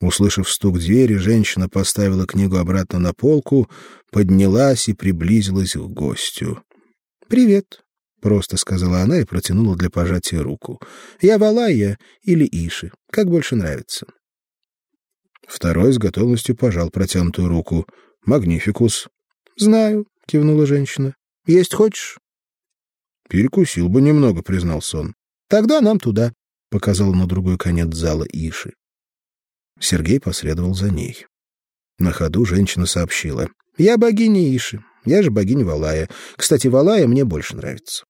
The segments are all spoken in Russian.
Услышав стук двери, женщина поставила книгу обратно на полку, поднялась и приблизилась к гостю. «Привет», — просто сказала она и протянула для пожатия руку. «Я Валая или Иши, как больше нравится». Второй с готовностью пожал протянутую руку. «Магнификус». «Знаю», — кивнула женщина. «Есть хочешь?» «Перекусил бы немного», — признался он. «Тогда нам туда», — показал на другой конец зала Иши. Сергей последовал за ней. На ходу женщина сообщила. «Я богиня Иши. Я же богиня Валая. Кстати, Валая мне больше нравится.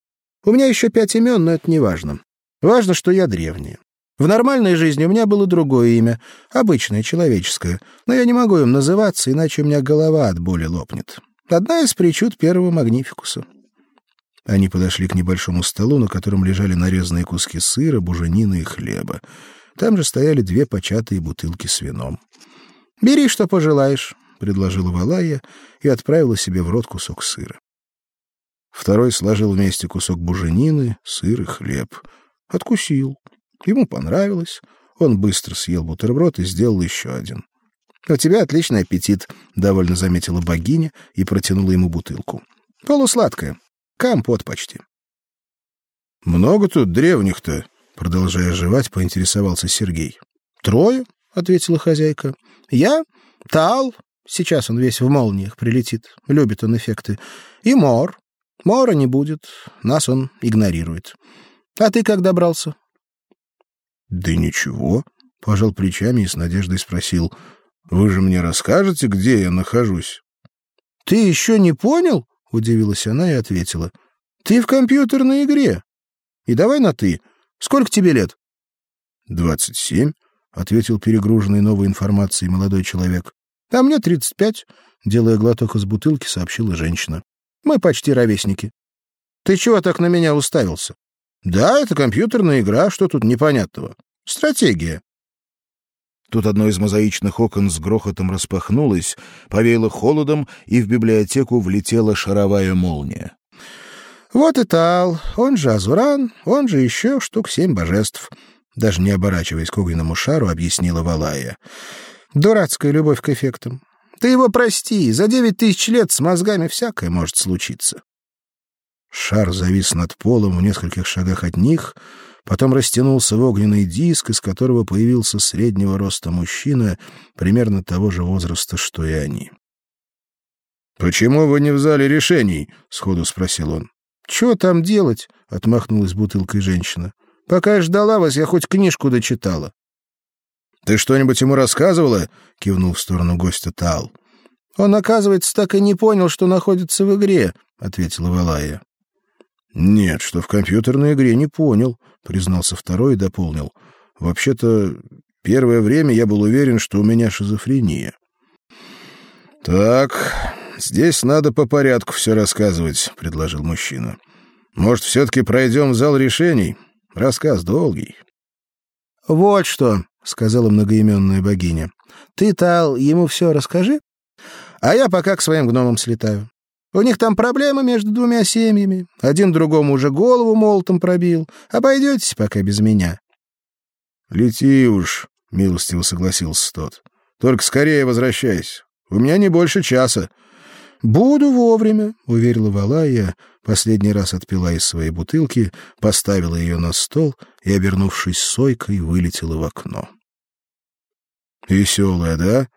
У меня еще пять имен, но это не важно. Важно, что я древняя. В нормальной жизни у меня было другое имя, обычное, человеческое, но я не могу им называться, иначе у меня голова от боли лопнет. Одна из причуд первого Магнификуса». Они подошли к небольшому столу, на котором лежали нарезанные куски сыра, буженины и хлеба. Там же стояли две початые бутылки с вином. «Бери, что пожелаешь», — предложила Валая и отправила себе в рот кусок сыра. Второй сложил вместе кусок буженины, сыр и хлеб. Откусил. Ему понравилось. Он быстро съел бутерброд и сделал еще один. «У тебя отличный аппетит», — довольно заметила богиня и протянула ему бутылку. «Полусладкая. Компот почти». «Много тут древних-то», Продолжая жевать, поинтересовался Сергей. «Трое», — ответила хозяйка. «Я, Тал, сейчас он весь в молниях прилетит, любит он эффекты, и Мор. Мора не будет, нас он игнорирует. А ты как добрался?» «Да ничего», — пожал плечами и с надеждой спросил. «Вы же мне расскажете, где я нахожусь?» «Ты еще не понял?» — удивилась она и ответила. «Ты в компьютерной игре. И давай на «ты». Сколько тебе лет? «Двадцать семь», — ответил перегруженный новой информацией молодой человек. «А мне тридцать пять», — делая глоток из бутылки, сообщила женщина. «Мы почти ровесники». «Ты чего так на меня уставился?» «Да, это компьютерная игра, что тут непонятного? Стратегия». Тут одно из мозаичных окон с грохотом распахнулось, повеяло холодом, и в библиотеку влетела шаровая молния. Вот и Тал, он же Азуран, он же еще штук семь божеств. Даже не оборачиваясь к огненному шару, объяснила Валая. Дурацкая любовь к эффектам. Ты его прости, за девять тысяч лет с мозгами всякое может случиться. Шар завис над полом в нескольких шагах от них, потом растянулся в огненный диск, из которого появился среднего роста мужчина, примерно того же возраста, что и они. «Почему вы не взяли решений?» — сходу спросил он. «Чего там делать?» — отмахнулась бутылкой женщина. «Пока я ждала вас, я хоть книжку дочитала». «Ты что-нибудь ему рассказывала?» — кивнул в сторону гостя Тал. «Он, оказывается, так и не понял, что находится в игре», — ответила Валая. «Нет, что в компьютерной игре не понял», — признался второй и дополнил. «Вообще-то, первое время я был уверен, что у меня шизофрения». «Так, здесь надо по порядку все рассказывать», — предложил мужчина. «Может, все-таки пройдем в зал решений? Рассказ долгий». «Вот что», — сказала многоименная богиня. «Ты, Тал, ему все расскажи, а я пока к своим гномам слетаю. У них там проблемы между двумя семьями. Один другому уже голову молотом пробил. Обойдетесь пока без меня». «Лети уж», — милостиво согласился тот. «Только скорее возвращайся. У меня не больше часа. Буду вовремя, уверила Валая, последний раз отпила из своей бутылки, поставила ее на стол и, обернувшись сойкой, вылетела в окно. Веселая, да?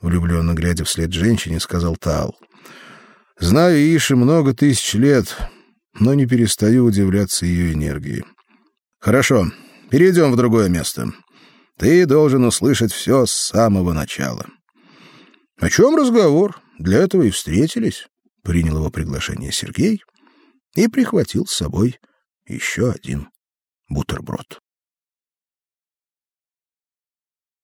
влюбленно глядя вслед женщине, сказал Тал. Знаю Иши много тысяч лет, но не перестаю удивляться ее энергии. Хорошо, перейдем в другое место. Ты должен услышать все с самого начала. О чем разговор? Для этого и встретились. Принял его приглашение Сергей и прихватил с собой еще один бутерброд.